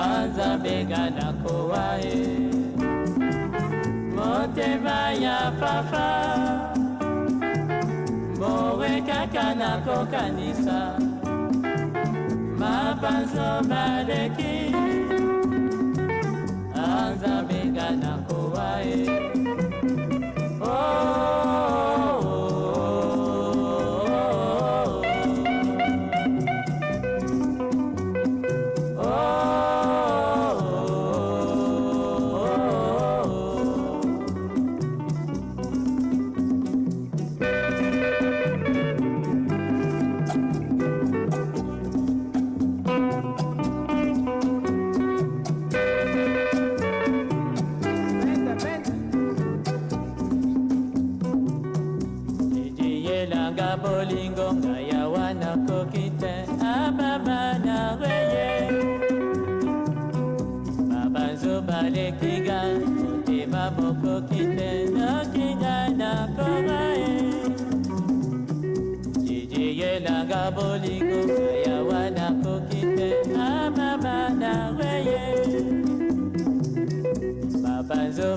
yo nzambe nga nakowa ye motema ya fafa bowe kaka nakokanisa mapanzo baleki na bolingo ngai awa nakoki te ababa na reye babanzo balekiga motema bokoki te nokinga nakoma ye jijiyelanga bolingo ngai awa nakoki te ababa na reye babanzo